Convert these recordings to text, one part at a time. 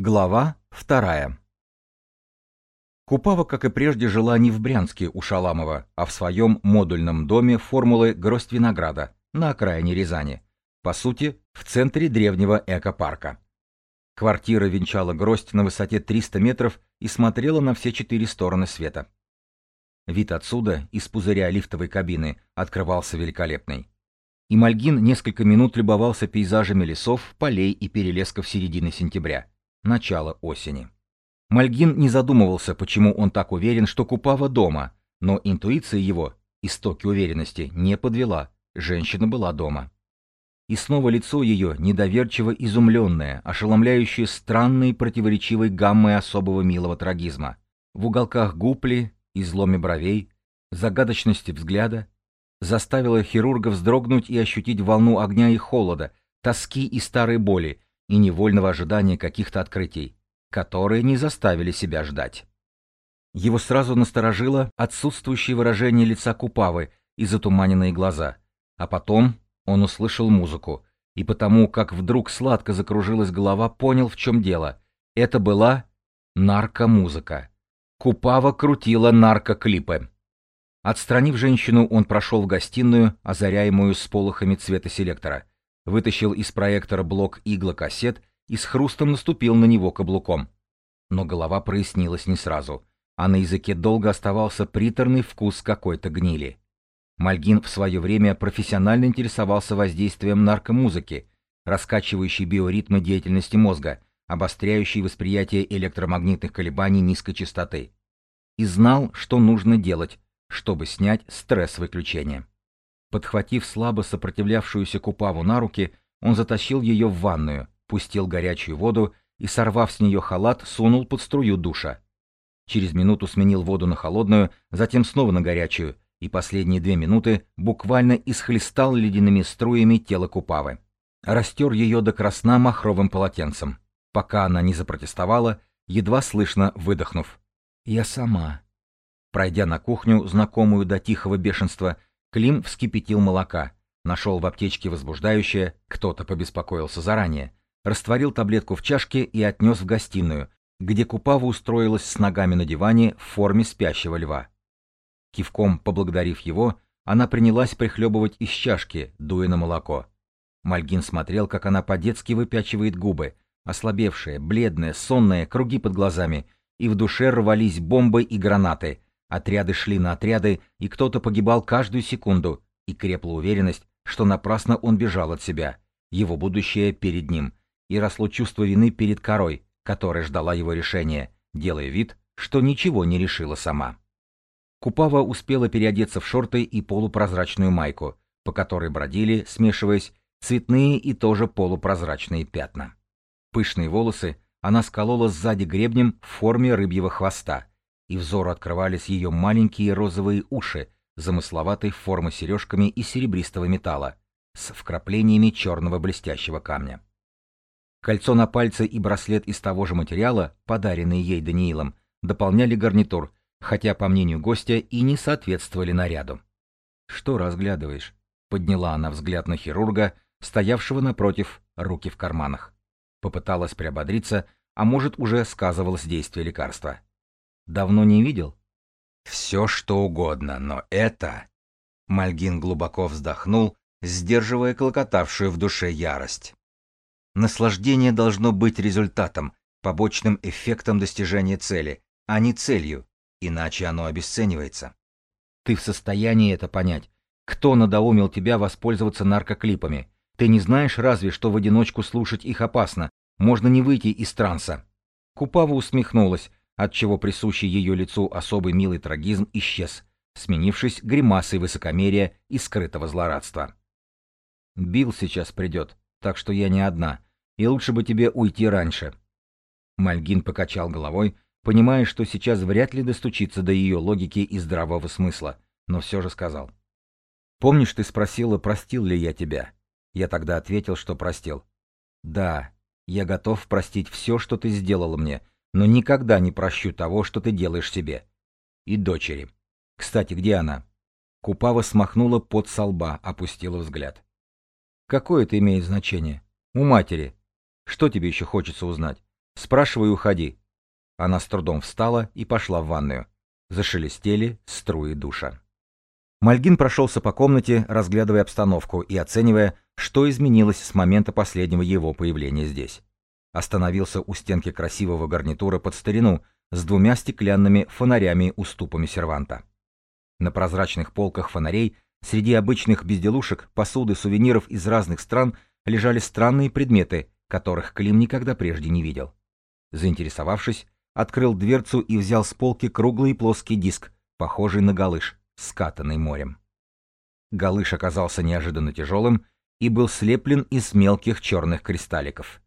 Глава вторая. Купава, как и прежде, жила не в Брянске у Шаламова, а в своем модульном доме формулы «Гроздь винограда» на окраине Рязани, по сути, в центре древнего экопарка. Квартира венчала гроздь на высоте 300 метров и смотрела на все четыре стороны света. Вид отсюда, из пузыря лифтовой кабины, открывался великолепный. И Мальгин несколько минут любовался пейзажами лесов, полей и перелесков середины сентября начало осени. Мальгин не задумывался, почему он так уверен, что Купава дома, но интуиция его, истоки уверенности, не подвела, женщина была дома. И снова лицо ее, недоверчиво изумленное, ошеломляющее странной противоречивой гаммой особого милого трагизма. В уголках гупли, изломе бровей, загадочности взгляда, заставило хирурга вздрогнуть и ощутить волну огня и холода, тоски и старой боли, и невольного ожидания каких-то открытий, которые не заставили себя ждать. Его сразу насторожило отсутствующее выражение лица Купавы и затуманенные глаза, а потом он услышал музыку, и потому, как вдруг сладко закружилась голова, понял, в чем дело. Это была наркомузыка. Купава крутила наркоклипы. Отстранив женщину, он прошел в гостиную, озаряемую сполохами цвета селектора вытащил из проектора блок иглокассет и с хрустом наступил на него каблуком. Но голова прояснилась не сразу, а на языке долго оставался приторный вкус какой-то гнили. Мальгин в свое время профессионально интересовался воздействием наркомузыки, раскачивающей биоритмы деятельности мозга, обостряющей восприятие электромагнитных колебаний низкой частоты. И знал, что нужно делать, чтобы снять стресс выключения. Подхватив слабо сопротивлявшуюся Купаву на руки, он затащил ее в ванную, пустил горячую воду и, сорвав с нее халат, сунул под струю душа. Через минуту сменил воду на холодную, затем снова на горячую, и последние две минуты буквально исхлестал ледяными струями тело Купавы. Растер ее до красна махровым полотенцем. Пока она не запротестовала, едва слышно выдохнув. «Я сама». Пройдя на кухню, знакомую до тихого бешенства, Клим вскипятил молока, нашел в аптечке возбуждающее, кто-то побеспокоился заранее, растворил таблетку в чашке и отнес в гостиную, где Купава устроилась с ногами на диване в форме спящего льва. Кивком поблагодарив его, она принялась прихлебывать из чашки, дуя на молоко. Мальгин смотрел, как она по-детски выпячивает губы, ослабевшая, бледная, сонная, круги под глазами, и в душе рвались бомбы и гранаты, Отряды шли на отряды, и кто-то погибал каждую секунду, и крепла уверенность, что напрасно он бежал от себя, его будущее перед ним, и росло чувство вины перед корой, которая ждала его решения, делая вид, что ничего не решила сама. Купава успела переодеться в шорты и полупрозрачную майку, по которой бродили, смешиваясь, цветные и тоже полупрозрачные пятна. Пышные волосы она сколола сзади гребнем в форме рыбьего хвоста, и взору открывались ее маленькие розовые уши, замысловатой формы сережками из серебристого металла, с вкраплениями черного блестящего камня. Кольцо на пальце и браслет из того же материала, подаренные ей Даниилом, дополняли гарнитур, хотя, по мнению гостя, и не соответствовали наряду. «Что разглядываешь?» — подняла она взгляд на хирурга, стоявшего напротив, руки в карманах. Попыталась приободриться, а может, уже сказывалось действие лекарства. Давно не видел? Все, что угодно, но это... Мальгин глубоко вздохнул, сдерживая клокотавшую в душе ярость. Наслаждение должно быть результатом, побочным эффектом достижения цели, а не целью, иначе оно обесценивается. Ты в состоянии это понять. Кто надоумил тебя воспользоваться наркоклипами? Ты не знаешь разве, что в одиночку слушать их опасно, можно не выйти из транса. Купава усмехнулась, отчего присущий ее лицу особый милый трагизм исчез, сменившись гримасой высокомерия и скрытого злорадства. «Билл сейчас придет, так что я не одна, и лучше бы тебе уйти раньше». Мальгин покачал головой, понимая, что сейчас вряд ли достучиться до ее логики и здравого смысла, но все же сказал. «Помнишь, ты спросила, простил ли я тебя?» Я тогда ответил, что простил. «Да, я готов простить все, что ты сделала мне, но никогда не прощу того, что ты делаешь себе. И дочери. Кстати, где она? Купава смахнула под со лба, опустила взгляд. Какое это имеет значение? У матери. Что тебе еще хочется узнать? Спрашиваю, уходи. Она с трудом встала и пошла в ванную. Зашелестели струи душа. Мальгин прошелся по комнате, разглядывая обстановку и оценивая, что изменилось с момента последнего его появления здесь. Остановился у стенки красивого гарнитура под старину с двумя стеклянными фонарями-уступами серванта. На прозрачных полках фонарей среди обычных безделушек, посуды, сувениров из разных стран лежали странные предметы, которых Клим никогда прежде не видел. Заинтересовавшись, открыл дверцу и взял с полки круглый плоский диск, похожий на галыш, скатанный морем. Галыш оказался неожиданно тяжелым и был слеплен из мелких черных кристалликов.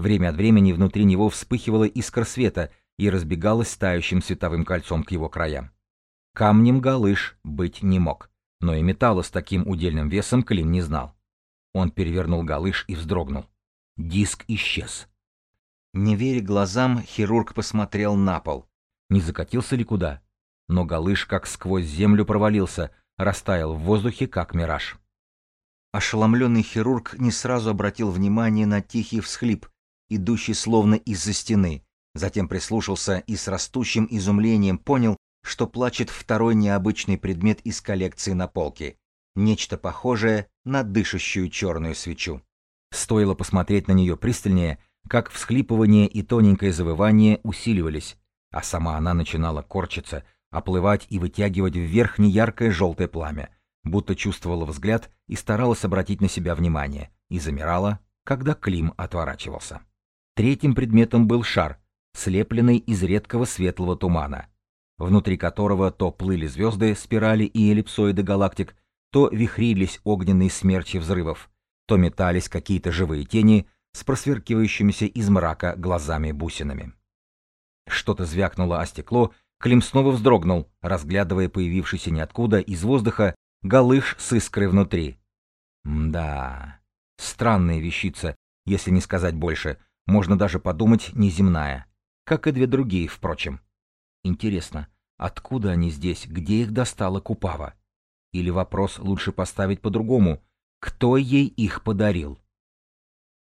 Время от времени внутри него вспыхивала искра света и разбегалась тающим световым кольцом к его краям. Камнем галыш быть не мог, но и металла с таким удельным весом Клим не знал. Он перевернул галыш и вздрогнул. Диск исчез. Не веря глазам, хирург посмотрел на пол. Не закатился ли куда? Но галыш как сквозь землю провалился, растаял в воздухе, как мираж. Ошеломленный хирург не сразу обратил внимание на тихий всхлип, идущий словно из-за стены, затем прислушался и с растущим изумлением понял, что плачет второй необычный предмет из коллекции на полке, нечто похожее на дышащую черную свечу. Стоило посмотреть на нее пристальнее, как всхлипывание и тоненькое завывание усиливались, а сама она начинала корчиться, оплывать и вытягивать вверх неяркое желтое пламя, будто чувствовала взгляд и старалась обратить на себя внимание, и замирала, когда Клим отворачивался. Третьим предметом был шар, слепленный из редкого светлого тумана, внутри которого то плыли звезды, спирали и эллипсоиды галактик, то вихрились огненные смерчи взрывов, то метались какие-то живые тени с просверкивающимися из мрака глазами-бусинами. Что-то звякнуло о стекло, Клим снова вздрогнул, разглядывая появившийся ниоткуда из воздуха галыш с искрой внутри. Да, странная вещица, если не сказать больше, можно даже подумать неземная, как и две другие, впрочем. Интересно, откуда они здесь, где их достала Купава? Или вопрос лучше поставить по-другому, кто ей их подарил?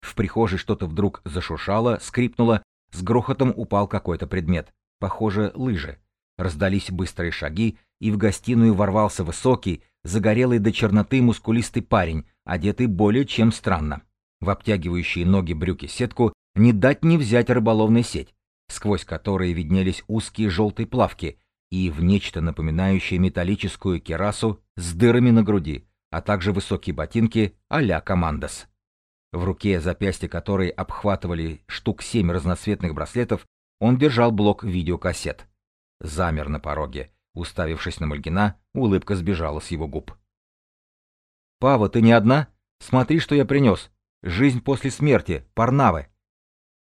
В прихожей что-то вдруг зашуршало, скрипнуло, с грохотом упал какой-то предмет, похоже, лыжи. Раздались быстрые шаги, и в гостиную ворвался высокий, загорелый до черноты мускулистый парень, одетый более чем странно. В обтягивающие ноги брюки сетку не дать не взять рыболовной сеть, сквозь которые виднелись узкие желтые плавки, и в нечто напоминающее металлическую керасу с дырами на груди, а также высокие ботинки а-ля командос. В руке, запястья которой обхватывали штук семь разноцветных браслетов, он держал блок видеокассет. Замер на пороге. Уставившись на Мальгина, улыбка сбежала с его губ. «Пава, ты не одна? Смотри, что я принес. Жизнь после смерти. Парнавы».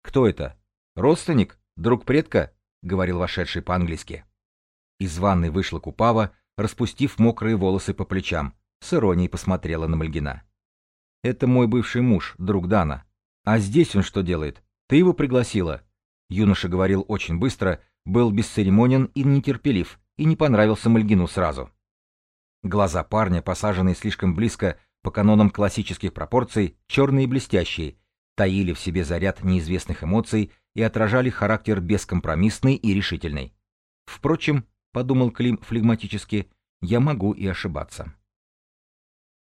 «Кто это? Родственник? Друг предка?» — говорил вошедший по-английски. Из ванной вышла Купава, распустив мокрые волосы по плечам, с иронией посмотрела на Мальгина. «Это мой бывший муж, друг Дана. А здесь он что делает? Ты его пригласила?» Юноша говорил очень быстро, был бесцеремонен и нетерпелив, и не понравился Мальгину сразу. Глаза парня, посаженные слишком близко по канонам классических пропорций, черные и блестящие, таили в себе заряд неизвестных эмоций и отражали характер бескомпромиссный и решительный. Впрочем, подумал Клим флегматически, я могу и ошибаться.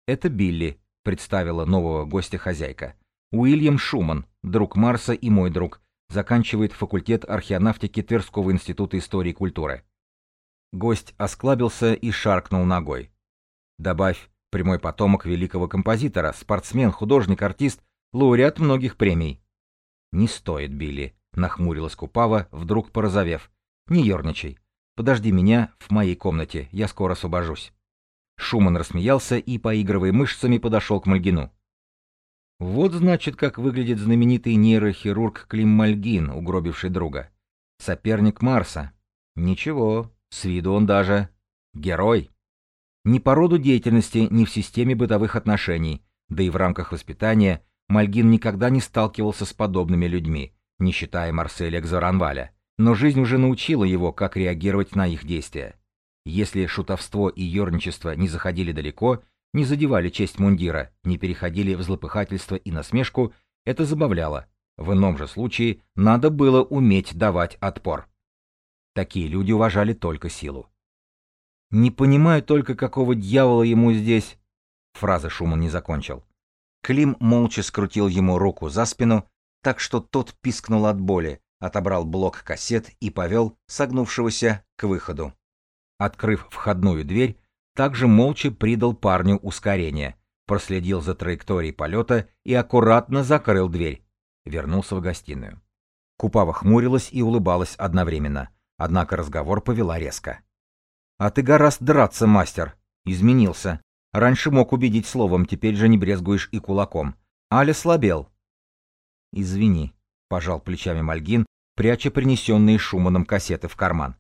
Это Билли, представила нового гостя хозяйка. Уильям Шуман, друг Марса и мой друг, заканчивает факультет археонавтики Тверского института истории и культуры. Гость осклабился и шаркнул ногой. Добавь, прямой потомок великого композитора, спортсмен, художник, артист, лауреат многих премий. Не стоит, Билли, нахмурилась Купава, вдруг порозовев. Не ерничай. Подожди меня в моей комнате, я скоро освобожусь. Шуман рассмеялся и, поигрывая мышцами, подошел к Мальгину. Вот значит, как выглядит знаменитый нейрохирург Клим Мальгин, угробивший друга. Соперник Марса. Ничего, с виду он даже герой. Ни по роду деятельности, ни в системе бытовых отношений, да и в рамках воспитания Мальгин никогда не сталкивался с подобными людьми, не считая Марселя Кзаранваля но жизнь уже научила его, как реагировать на их действия. Если шутовство и ерничество не заходили далеко, не задевали честь мундира, не переходили в злопыхательство и насмешку, это забавляло, В ином же случае надо было уметь давать отпор. Такие люди уважали только силу. «Не понимаю только, какого дьявола ему здесь...» Фразы Шуман не закончил. Клим молча скрутил ему руку за спину, так что тот пискнул от боли, отобрал блок кассет и повел согнувшегося к выходу. Открыв входную дверь, также молча придал парню ускорение, проследил за траекторией полета и аккуратно закрыл дверь. Вернулся в гостиную. Купава хмурилась и улыбалась одновременно, однако разговор повела резко. «А ты гораздо драться, мастер!» «Изменился. Раньше мог убедить словом, теперь же не брезгуешь и кулаком. Аля слабел». «Извини», — пожал плечами Мальгин, пряча принесенные Шуманом кассеты в карман.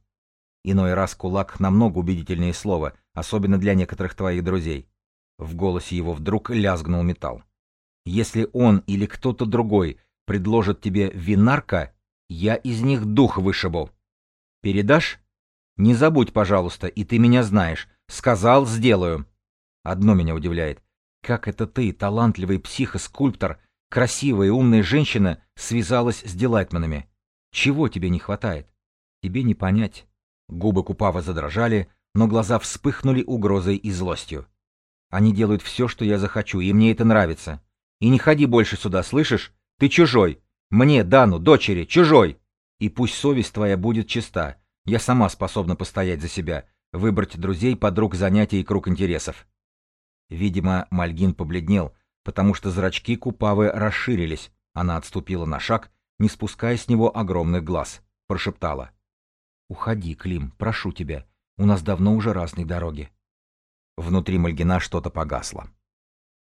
Иной раз кулак намного убедительнее слова, особенно для некоторых твоих друзей. В голосе его вдруг лязгнул металл. Если он или кто-то другой предложит тебе винарка, я из них дух вышибу. Передашь? Не забудь, пожалуйста, и ты меня знаешь. Сказал, сделаю. Одно меня удивляет. Как это ты, талантливый психоскульптор, красивая и умная женщина, связалась с Дилайтманами? Чего тебе не хватает? Тебе не понять. Губы Купава задрожали, но глаза вспыхнули угрозой и злостью. Они делают все, что я захочу, и мне это нравится. И не ходи больше сюда, слышишь? Ты чужой. Мне, Дану, дочери, чужой. И пусть совесть твоя будет чиста. Я сама способна постоять за себя, выбрать друзей, подруг, занятий и круг интересов. Видимо, Мальгин побледнел, потому что зрачки Купавы расширились. Она отступила на шаг, не спуская с него огромных глаз. Прошептала. «Уходи, Клим, прошу тебя. У нас давно уже разные дороги». Внутри Мальгина что-то погасло.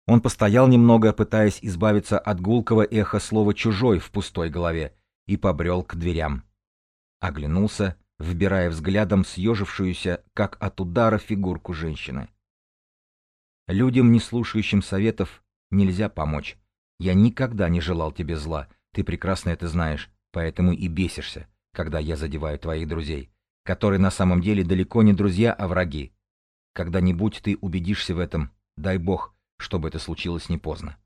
Он постоял немного, пытаясь избавиться от гулкого эха слова «чужой» в пустой голове, и побрел к дверям. Оглянулся, вбирая взглядом съежившуюся, как от удара, фигурку женщины. Людям, не слушающим советов, нельзя помочь. Я никогда не желал тебе зла, ты прекрасно это знаешь, поэтому и бесишься, когда я задеваю твоих друзей, которые на самом деле далеко не друзья, а враги. Когда-нибудь ты убедишься в этом, дай бог, чтобы это случилось не поздно.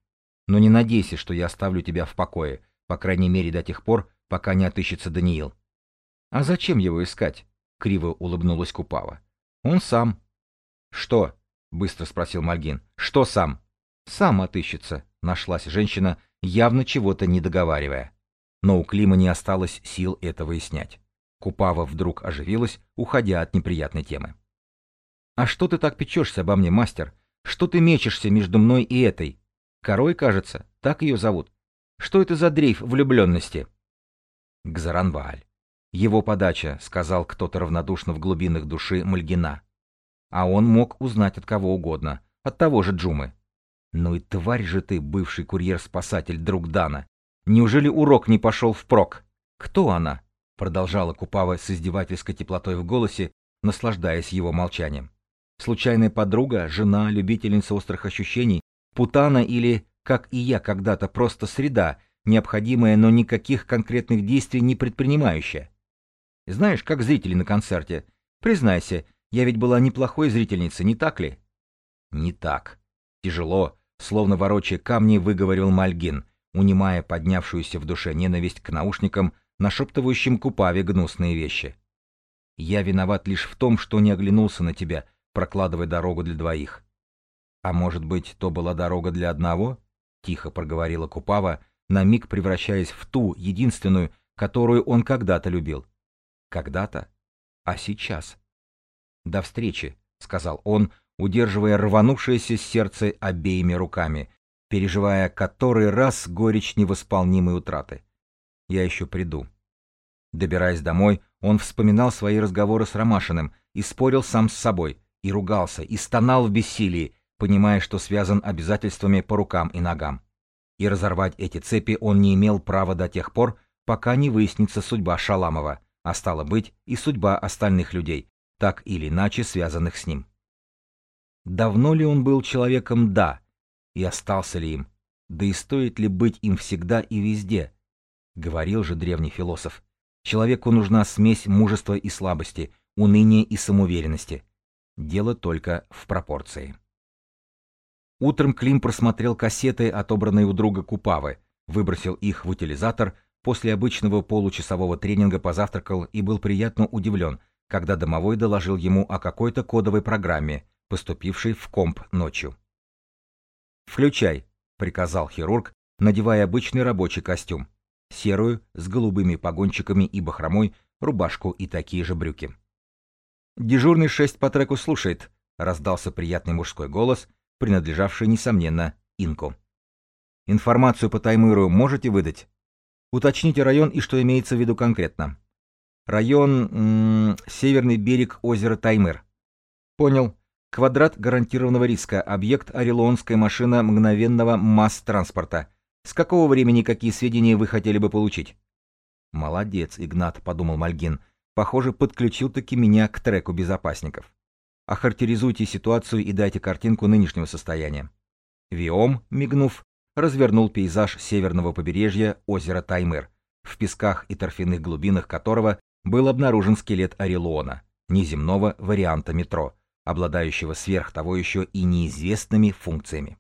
Но не надейся, что я оставлю тебя в покое, по крайней мере до тех пор, пока не отыщется Даниил. А зачем его искать? Криво улыбнулась Купава. Он сам. Что? Быстро спросил Мальгин. Что сам? Сам отыщется, нашлась женщина, явно чего-то не договаривая. Но у Клима не осталось сил это выяснять. Купава вдруг оживилась, уходя от неприятной темы. «А что ты так печешься обо мне, мастер? Что ты мечешься между мной и этой? Корой, кажется, так ее зовут. Что это за дрейф влюбленности?» Гзаранвааль. Его подача, сказал кто-то равнодушно в глубинах души Мальгина. А он мог узнать от кого угодно, от того же Джумы. Ну и тварь же ты, бывший курьер-спасатель, друг Дана. Неужели урок не пошел впрок? Кто она? Продолжала Купава с издевательской теплотой в голосе, наслаждаясь его молчанием. Случайная подруга, жена, любительница острых ощущений, путана или, как и я когда-то, просто среда, необходимая, но никаких конкретных действий не предпринимающая. Знаешь, как зрители на концерте. Признайся, я ведь была неплохой зрительницей, не так ли? Не так. Тяжело, словно ворочая камни, выговорил Мальгин, унимая поднявшуюся в душе ненависть к наушникам, нашептывающим Купаве гнусные вещи. Я виноват лишь в том, что не оглянулся на тебя, прокладывая дорогу для двоих. А может быть, то была дорога для одного? Тихо проговорила Купава, на миг превращаясь в ту, единственную, которую он когда-то любил. Когда-то? А сейчас? До встречи, сказал он, удерживая рванувшееся сердце обеими руками, переживая который раз горечь невосполнимой утраты. Я еще приду. Добираясь домой, он вспоминал свои разговоры с Ромашиным и спорил сам с собой, и ругался, и стонал в бессилии, понимая, что связан обязательствами по рукам и ногам. И разорвать эти цепи он не имел права до тех пор, пока не выяснится судьба Шаламова, а стало быть и судьба остальных людей, так или иначе связанных с ним. Давно ли он был человеком «да», и остался ли им, да и стоит ли быть им всегда и везде? Говорил же древний философ, человеку нужна смесь мужества и слабости, уныния и самоуверенности. Дело только в пропорции. Утром Клим просмотрел кассеты, отобранные у друга Купавы, Выбросил их в утилизатор, после обычного получасового тренинга позавтракал и был приятно удивлен, когда домовой доложил ему о какой-то кодовой программе, поступившей в комп ночью. «Включай», — приказал хирург, надевая обычный рабочий костюм, серую, с голубыми погончиками и бахромой, рубашку и такие же брюки. «Дежурный шесть по треку слушает», — раздался приятный мужской голос, принадлежавший, несомненно, Инку. «Информацию по таймыру можете выдать? Уточните район и что имеется в виду конкретно». «Район... Северный берег озера Таймыр». «Понял. Квадрат гарантированного риска. Объект Орелонская машина мгновенного масс-транспорта. С какого времени какие сведения вы хотели бы получить?» «Молодец, Игнат», — подумал Мальгин. «Похоже, подключил-таки меня к треку безопасников. Охарактеризуйте ситуацию и дайте картинку нынешнего состояния». Виом, мигнув, развернул пейзаж северного побережья озера Таймыр, в песках и торфяных глубинах которого был обнаружен скелет Орелона, неземного варианта метро, обладающего сверх того еще и неизвестными функциями.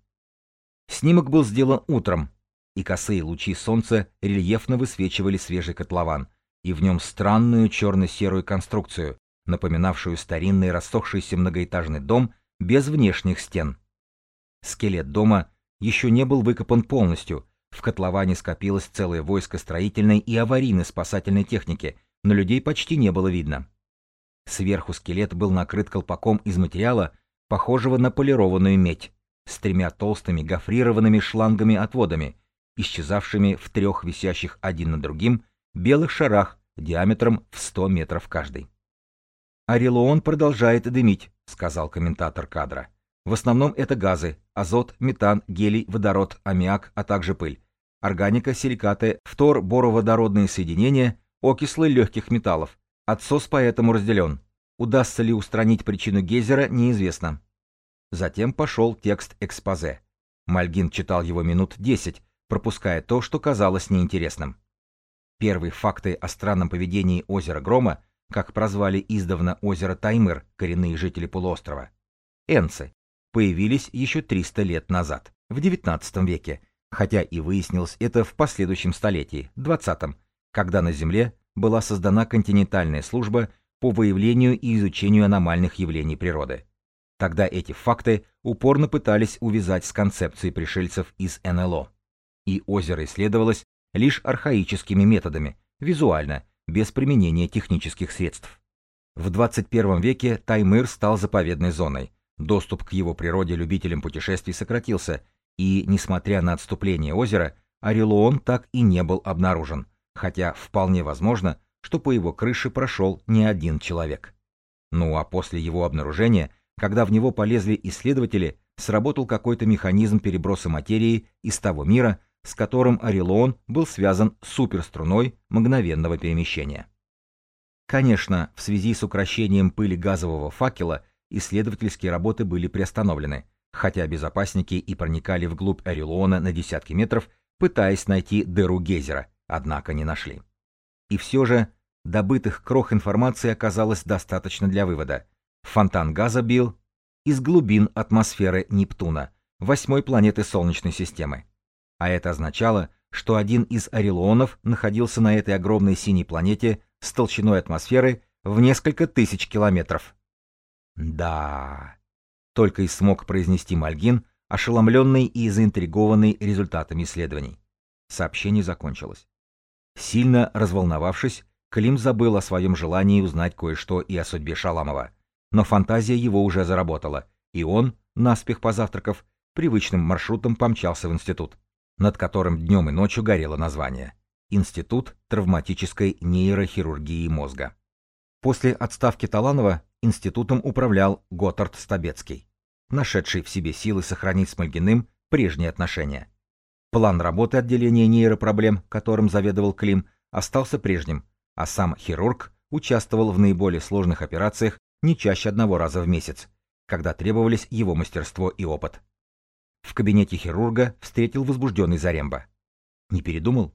Снимок был сделан утром, и косые лучи солнца рельефно высвечивали свежий котлован, и в нем странную черно-серую конструкцию, напоминавшую старинный рассохшийся многоэтажный дом без внешних стен. Скелет дома еще не был выкопан полностью, в котловане скопилось целое войско строительной и аварийной спасательной техники, но людей почти не было видно. Сверху скелет был накрыт колпаком из материала, похожего на полированную медь, с тремя толстыми гофрированными шлангами-отводами, исчезавшими в трех висящих один над другим белых шарах диаметром в 100 метров каждый. «Орелуон продолжает дымить», — сказал комментатор кадра. «В основном это газы — азот, метан, гелий, водород, аммиак, а также пыль. Органика, силикаты, фтор, бороводородные соединения, окислы легких металлов. Отсос поэтому разделен. Удастся ли устранить причину гейзера, неизвестно». Затем пошел текст экспозе. Мальгин читал его минут десять, пропуская то, что казалось неинтересным. Первые факты о странном поведении озера Грома, как прозвали издавна озеро Таймыр коренные жители полуострова, энцы, появились еще 300 лет назад, в XIX веке, хотя и выяснилось это в последующем столетии, 20-м, когда на Земле была создана континентальная служба по выявлению и изучению аномальных явлений природы. Тогда эти факты упорно пытались увязать с концепцией пришельцев из НЛО и озеро исследовалось лишь архаическими методами, визуально, без применения технических средств. В 21 веке Таймыр стал заповедной зоной, доступ к его природе любителям путешествий сократился, и, несмотря на отступление озера, Орелуон так и не был обнаружен, хотя вполне возможно, что по его крыше прошел не один человек. Ну а после его обнаружения, когда в него полезли исследователи, сработал какой-то механизм переброса материи из того мира, с которым Орелон был связан суперструной мгновенного перемещения. Конечно, в связи с укращением пыли газового факела исследовательские работы были приостановлены, хотя безопасники и проникали вглубь Орелона на десятки метров, пытаясь найти дыру гейзера, однако не нашли. И все же добытых крох информации оказалось достаточно для вывода. Фонтан газа бил из глубин атмосферы Нептуна, восьмой планеты Солнечной системы. А это означало, что один из орелонов находился на этой огромной синей планете с толщиной атмосферы в несколько тысяч километров. Да, только и смог произнести Мальгин, ошеломленный и заинтригованный результатами исследований. Сообщение закончилось. Сильно разволновавшись, Клим забыл о своем желании узнать кое-что и о судьбе Шаламова. Но фантазия его уже заработала, и он, наспех позавтракав, привычным маршрутом помчался в институт над которым днем и ночью горело название Институт травматической нейрохирургии мозга. После отставки Таланова институтом управлял Готард Стабецкий, нашедший в себе силы сохранить с Мальгиным прежние отношения. План работы отделения нейропроблем, которым заведовал Клим, остался прежним, а сам хирург участвовал в наиболее сложных операциях не чаще одного раза в месяц, когда требовались его мастерство и опыт. В кабинете хирурга встретил возбужденный Заремба. Не передумал?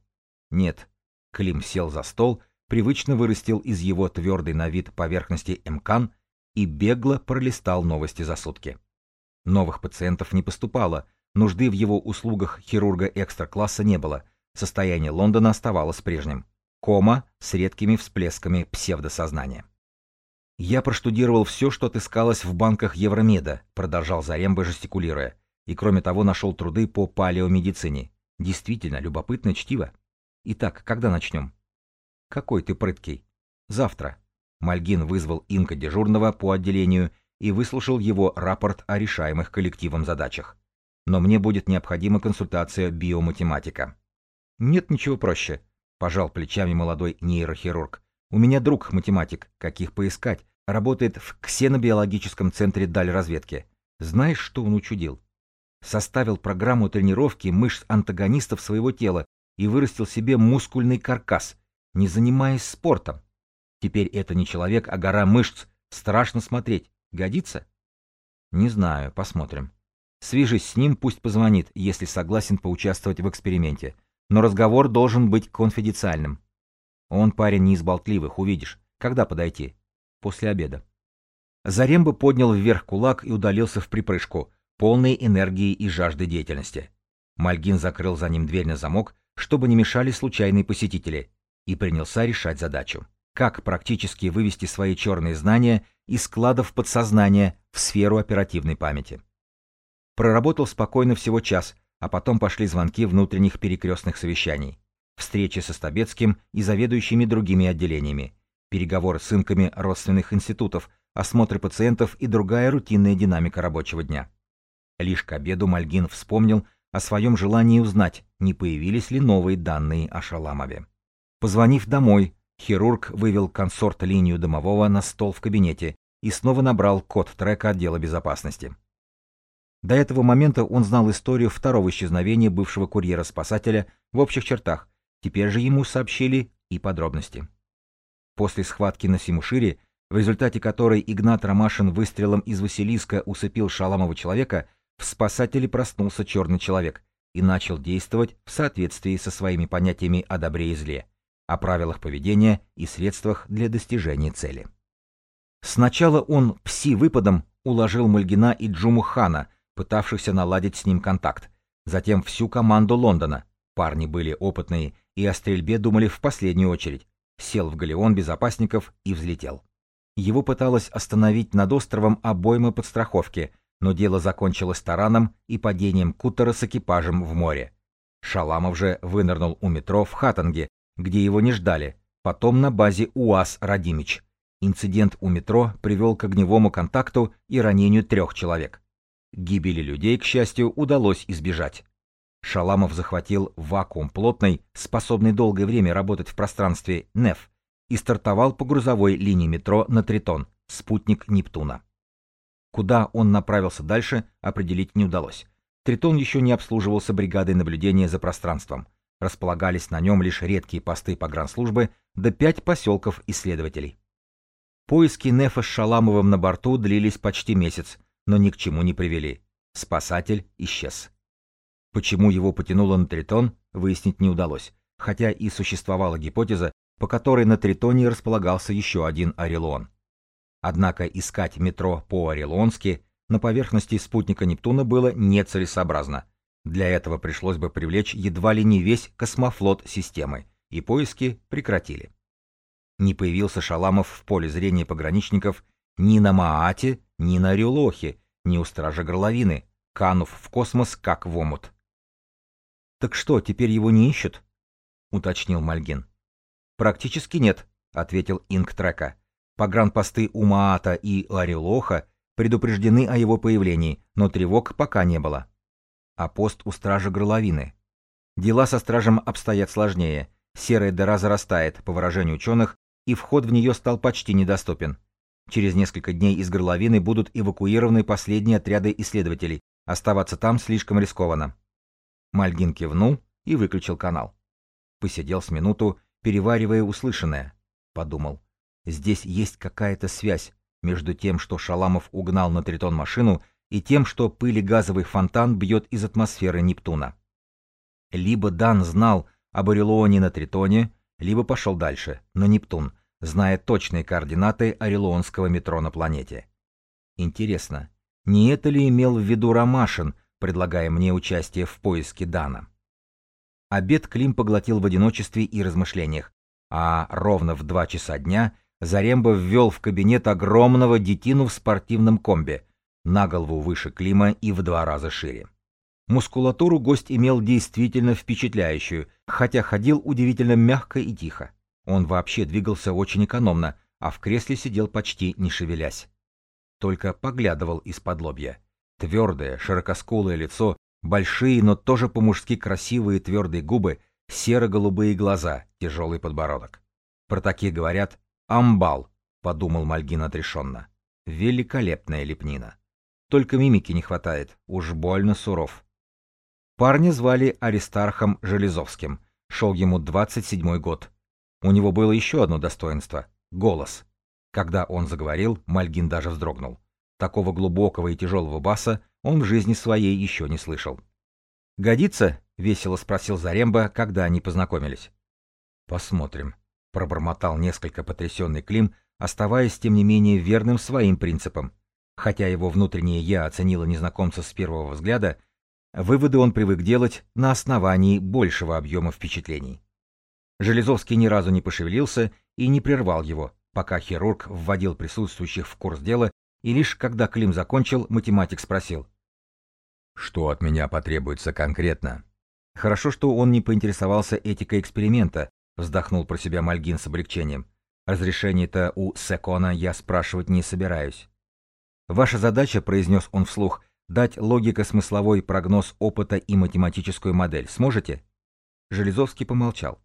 Нет. Клим сел за стол, привычно вырастил из его твердой на вид поверхности МКАН и бегло пролистал новости за сутки. Новых пациентов не поступало, нужды в его услугах хирурга экстра-класса не было, Состояние Лондона оставалось прежним. Кома с редкими всплесками псевдосознания. «Я проштудировал все, что отыскалось в банках Евромеда», продолжал Заремба, жестикулируя, и кроме того нашел труды по палеомедицине. Действительно, любопытное чтиво. Итак, когда начнем? Какой ты прыткий. Завтра. Мальгин вызвал инка дежурного по отделению и выслушал его рапорт о решаемых коллективом задачах. Но мне будет необходима консультация биоматематика. Нет ничего проще, пожал плечами молодой нейрохирург. У меня друг математик, каких поискать, работает в ксенобиологическом центре даль разведки. Знаешь, что он учудил? Составил программу тренировки мышц антагонистов своего тела и вырастил себе мускульный каркас, не занимаясь спортом. Теперь это не человек, а гора мышц. Страшно смотреть. Годится? Не знаю, посмотрим. Свяжись с ним, пусть позвонит, если согласен поучаствовать в эксперименте. Но разговор должен быть конфиденциальным. Он парень не из болтливых, увидишь. Когда подойти? После обеда. Заремба поднял вверх кулак и удалился в припрыжку, полной энергии и жажды деятельности. Мальгин закрыл за ним дверь на замок, чтобы не мешали случайные посетители, и принялся решать задачу. Как практически вывести свои черные знания из складов подсознания в сферу оперативной памяти. Проработал спокойно всего час, а потом пошли звонки внутренних перекрестных совещаний, встречи со Стабецким и заведующими другими отделениями, переговоры с инками родственных институтов, осмотры пациентов и другая рутинная динамика рабочего дня. Лишь к обеду Мальгин вспомнил о своем желании узнать, не появились ли новые данные о Шаламове. Позвонив домой, хирург вывел консорт-линию домового на стол в кабинете и снова набрал код трека отдела безопасности. До этого момента он знал историю второго исчезновения бывшего курьера-спасателя в общих чертах, теперь же ему сообщили и подробности. После схватки на Симушире, в результате которой Игнат Ромашин выстрелом из Василиска усыпил шаламова человека, в спасателе проснулся черный человек и начал действовать в соответствии со своими понятиями о добре и зле, о правилах поведения и средствах для достижения цели. Сначала он пси-выпадом уложил Мальгина и Джуму Хана, пытавшихся наладить с ним контакт, затем всю команду Лондона. Парни были опытные и о стрельбе думали в последнюю очередь. Сел в галеон безопасников и взлетел. Его пыталась остановить над островом обойма подстраховки, но дело закончилось тараном и падением кутера с экипажем в море. Шаламов же вынырнул у метро в Хатанге, где его не ждали, потом на базе УАЗ «Радимич». Инцидент у метро привел к огневому контакту и ранению трех человек. Гибели людей, к счастью, удалось избежать. Шаламов захватил вакуум плотный, способный долгое время работать в пространстве НЕФ, и стартовал по грузовой линии метро на Тритон, спутник Нептуна. Куда он направился дальше, определить не удалось. Тритон еще не обслуживался бригадой наблюдения за пространством. Располагались на нем лишь редкие посты погранслужбы да пять поселков исследователей. Поиски Нефа с Шаламовым на борту длились почти месяц, но ни к чему не привели. Спасатель исчез. Почему его потянуло на Тритон, выяснить не удалось, хотя и существовала гипотеза, по которой на Тритоне располагался еще один Орелон. Однако искать метро по-орелонски на поверхности спутника Нептуна было нецелесообразно. Для этого пришлось бы привлечь едва ли не весь космофлот системы, и поиски прекратили. Не появился Шаламов в поле зрения пограничников ни на Маате, ни на Рюлохе, ни у Стража Горловины, канув в космос как в омут. «Так что, теперь его не ищут?» — уточнил Мальгин. «Практически нет», — ответил Ингтрека. Погранпосты у Маата и Ларилоха предупреждены о его появлении, но тревог пока не было. А пост у Стража Горловины. Дела со Стражем обстоят сложнее. Серая дыра зарастает, по выражению ученых, и вход в нее стал почти недоступен. Через несколько дней из горловины будут эвакуированы последние отряды исследователей. Оставаться там слишком рискованно. Мальгин кивнул и выключил канал. Посидел с минуту, переваривая услышанное. Подумал. Здесь есть какая-то связь между тем, что Шаламов угнал на Тритон машину, и тем, что пылегазовый фонтан бьет из атмосферы Нептуна. Либо Дан знал об Орелоне на Тритоне, либо пошел дальше, на Нептун, зная точные координаты орелонского метро на планете. Интересно, не это ли имел в виду Ромашин, предлагая мне участие в поиске Дана? Обед Клим поглотил в одиночестве и размышлениях, а ровно в два часа дня Заремба ввел в кабинет огромного детину в спортивном комбе, на голову выше Клима и в два раза шире. Мускулатуру гость имел действительно впечатляющую, хотя ходил удивительно мягко и тихо. Он вообще двигался очень экономно, а в кресле сидел почти не шевелясь. Только поглядывал из-под лобья. Твердое, широкоскулое лицо, большие, но тоже по-мужски красивые твердые губы, серо-голубые глаза, тяжелый подбородок. Про такие говорят «амбал», — подумал Мальгин отрешенно. Великолепная лепнина. Только мимики не хватает, уж больно суров. Парня звали Аристархом Железовским. Шел ему 27-й год. У него было еще одно достоинство — голос. Когда он заговорил, Мальгин даже вздрогнул. Такого глубокого и тяжелого баса он в жизни своей еще не слышал. «Годится?» — весело спросил Заремба, когда они познакомились. «Посмотрим», — пробормотал несколько потрясенный Клим, оставаясь, тем не менее, верным своим принципам. Хотя его внутреннее «я» оценило незнакомца с первого взгляда, Выводы он привык делать на основании большего объема впечатлений. Железовский ни разу не пошевелился и не прервал его, пока хирург вводил присутствующих в курс дела, и лишь когда Клим закончил, математик спросил. «Что от меня потребуется конкретно?» Хорошо, что он не поинтересовался этикой эксперимента, вздохнул про себя Мальгин с облегчением. Разрешение-то у Секона я спрашивать не собираюсь. Ваша задача, произнес он вслух, Дать логико-смысловой прогноз опыта и математическую модель сможете? Железовский помолчал.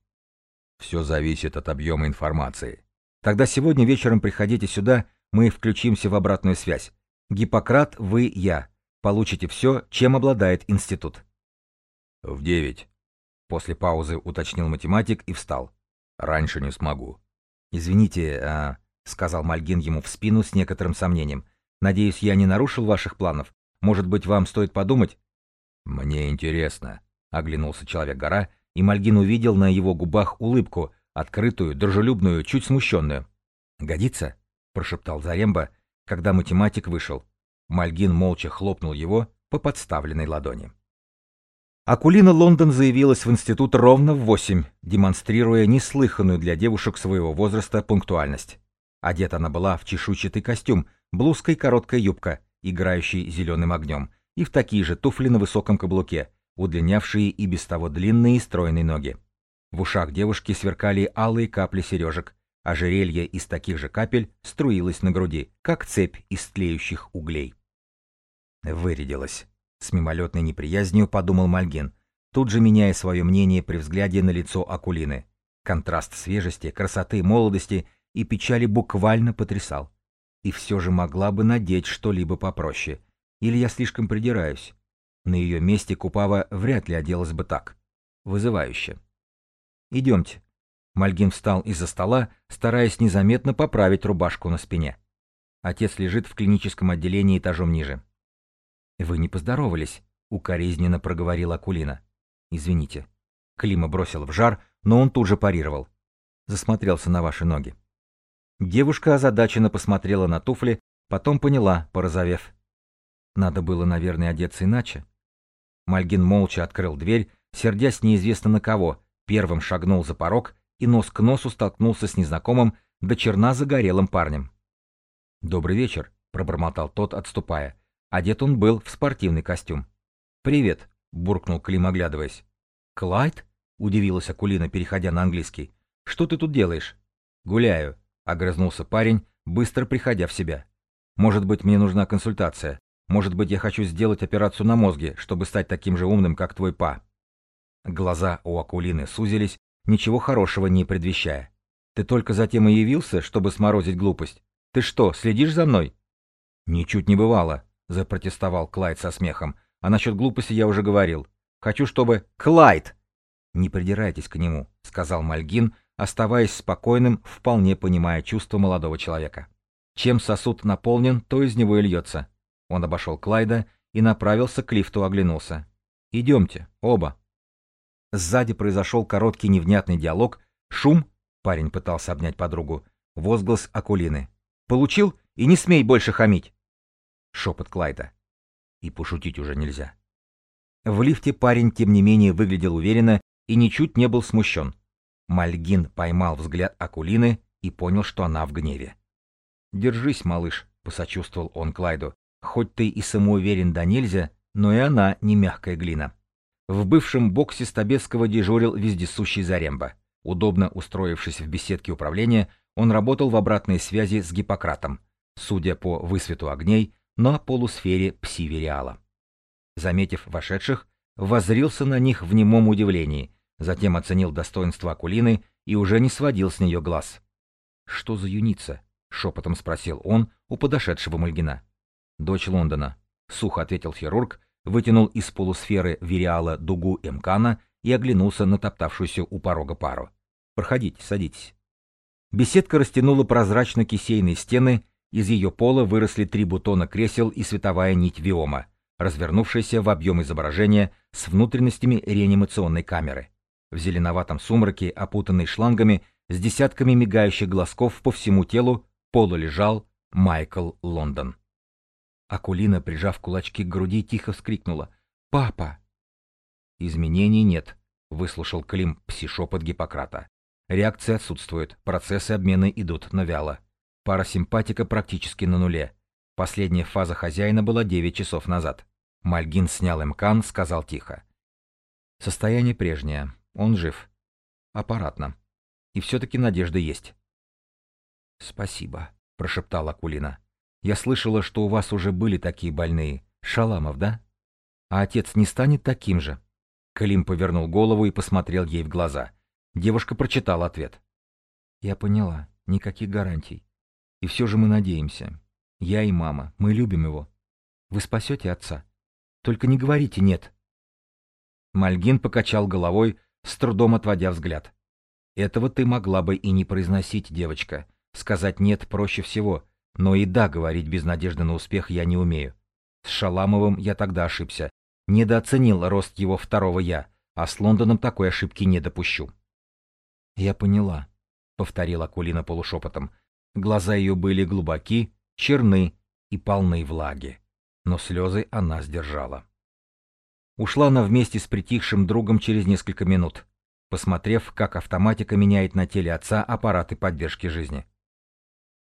Все зависит от объема информации. Тогда сегодня вечером приходите сюда, мы включимся в обратную связь. Гиппократ, вы, я. Получите все, чем обладает институт. В девять. После паузы уточнил математик и встал. Раньше не смогу. Извините, а... сказал Мальгин ему в спину с некоторым сомнением. Надеюсь, я не нарушил ваших планов. Может быть, вам стоит подумать? Мне интересно, оглянулся человек-гора, и Мальгин увидел на его губах улыбку, открытую, дружелюбную, чуть смущенную. «Годится?» — прошептал Заремба, когда математик вышел. Мальгин молча хлопнул его по подставленной ладони. Акулина Лондон заявилась в институт ровно в восемь, демонстрируя неслыханную для девушек своего возраста пунктуальность. Одета она была в чешуйчатый костюм, блузка и короткая юбка, играющий зеленым огнем, и в такие же туфли на высоком каблуке, удлинявшие и без того длинные и стройные ноги. В ушах девушки сверкали алые капли сережек, а жерелье из таких же капель струилось на груди, как цепь из тлеющих углей. Вырядилась. С мимолетной неприязнью подумал Мальгин, тут же меняя свое мнение при взгляде на лицо Акулины. Контраст свежести, красоты, молодости и печали буквально потрясал и все же могла бы надеть что-либо попроще. Или я слишком придираюсь. На ее месте Купава вряд ли оделась бы так. Вызывающе. «Идемте». Мальгин встал из-за стола, стараясь незаметно поправить рубашку на спине. Отец лежит в клиническом отделении этажом ниже. «Вы не поздоровались», — укоризненно проговорила Акулина. «Извините». Клима бросил в жар, но он тут же парировал. Засмотрелся на ваши ноги. Девушка озадаченно посмотрела на туфли, потом поняла, порозовев. Надо было, наверное, одеться иначе. Мальгин молча открыл дверь, сердясь неизвестно на кого, первым шагнул за порог и нос к носу столкнулся с незнакомым, до черна загорелым парнем. «Добрый вечер», — пробормотал тот, отступая. Одет он был в спортивный костюм. «Привет», — буркнул Клим, оглядываясь. «Клайд?» — удивилась Акулина, переходя на английский. «Что ты тут делаешь?» «Гуляю», Огрызнулся парень, быстро приходя в себя. Может быть, мне нужна консультация. Может быть, я хочу сделать операцию на мозге, чтобы стать таким же умным, как твой па. Глаза у Акулины сузились, ничего хорошего не предвещая. Ты только затем и явился, чтобы сморозить глупость. Ты что, следишь за мной? Ничуть не бывало, запротестовал Клайд со смехом. А насчет глупости я уже говорил. Хочу, чтобы... Клайд! Не придирайтесь к нему, сказал Мальгин, оставаясь спокойным, вполне понимая чувства молодого человека. Чем сосуд наполнен, то из него и льется. Он обошел Клайда и направился к лифту, оглянулся. «Идемте, оба». Сзади произошел короткий невнятный диалог, шум, парень пытался обнять подругу, возглас Акулины. «Получил? И не смей больше хамить!» Шепот Клайда. И пошутить уже нельзя. В лифте парень, тем не менее, выглядел уверенно и ничуть не был смущен. Мальгин поймал взгляд Акулины и понял, что она в гневе. «Держись, малыш», — посочувствовал он Клайду. «Хоть ты и самоуверен да нельзя, но и она не мягкая глина». В бывшем боксе Стабецкого дежурил вездесущий Заремба. Удобно устроившись в беседке управления, он работал в обратной связи с Гиппократом, судя по высвету огней, на полусфере псивериала. Заметив вошедших, воззрился на них в немом удивлении, затем оценил достоинство Акулины и уже не сводил с нее глаз. «Что за юница?» — шепотом спросил он у подошедшего Мальгина. «Дочь Лондона», — сухо ответил хирург, вытянул из полусферы Вериала дугу Эмкана и оглянулся на топтавшуюся у порога пару. «Проходите, садитесь». Беседка растянула прозрачно-кисейные стены, из ее пола выросли три бутона кресел и световая нить виома, развернувшаяся в объем изображения с внутренностями реанимационной камеры. В зеленоватом сумраке, опутанный шлангами, с десятками мигающих глазков по всему телу, полулежал Майкл Лондон. Акулина, прижав кулачки к груди, тихо вскрикнула. «Папа!» «Изменений нет», — выслушал Клим псишепот Гиппократа. Реакции отсутствуют, процессы обмена идут, но вяло. Парасимпатика практически на нуле. Последняя фаза хозяина была 9 часов назад. Мальгин снял МКАН, сказал тихо. Состояние прежнее. Он жив. Аппаратно. И все-таки надежда есть. «Спасибо», — прошептала Акулина. «Я слышала, что у вас уже были такие больные. Шаламов, да? А отец не станет таким же?» Клим повернул голову и посмотрел ей в глаза. Девушка прочитала ответ. «Я поняла. Никаких гарантий. И все же мы надеемся. Я и мама. Мы любим его. Вы спасете отца? Только не говорите «нет». Мальгин покачал головой, с трудом отводя взгляд. «Этого ты могла бы и не произносить, девочка. Сказать «нет» проще всего, но и «да» говорить без надежды на успех я не умею. С Шаламовым я тогда ошибся. Недооценил рост его второго «я», а с Лондоном такой ошибки не допущу. «Я поняла», — повторила Акулина полушепотом. Глаза ее были глубоки, черны и полны влаги. Но слезы она сдержала. Ушла она вместе с притихшим другом через несколько минут, посмотрев, как автоматика меняет на теле отца аппараты поддержки жизни.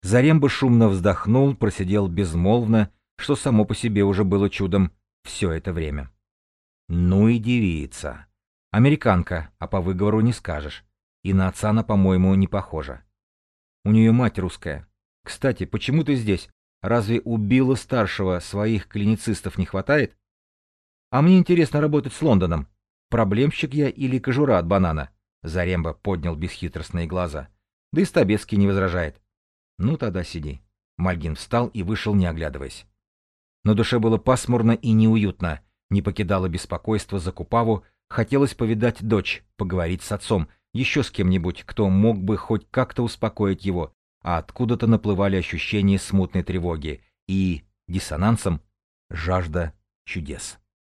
Заремба шумно вздохнул, просидел безмолвно, что само по себе уже было чудом все это время. Ну и девица. Американка, а по выговору не скажешь. И на отца она, по-моему, не похожа. У нее мать русская. Кстати, почему ты здесь? Разве у Билла старшего своих клиницистов не хватает? А мне интересно работать с Лондоном. Проблемщик я или кожура от банана? Заремба поднял бесхитростные глаза. Да и Стабецкий не возражает. Ну тогда сиди. Мальгин встал и вышел, не оглядываясь. На душе было пасмурно и неуютно, не покидало беспокойство за Купаву, хотелось повидать дочь, поговорить с отцом, еще с кем-нибудь, кто мог бы хоть как-то успокоить его, а откуда-то наплывали ощущения смутной тревоги и, диссонансом, жажда чудес.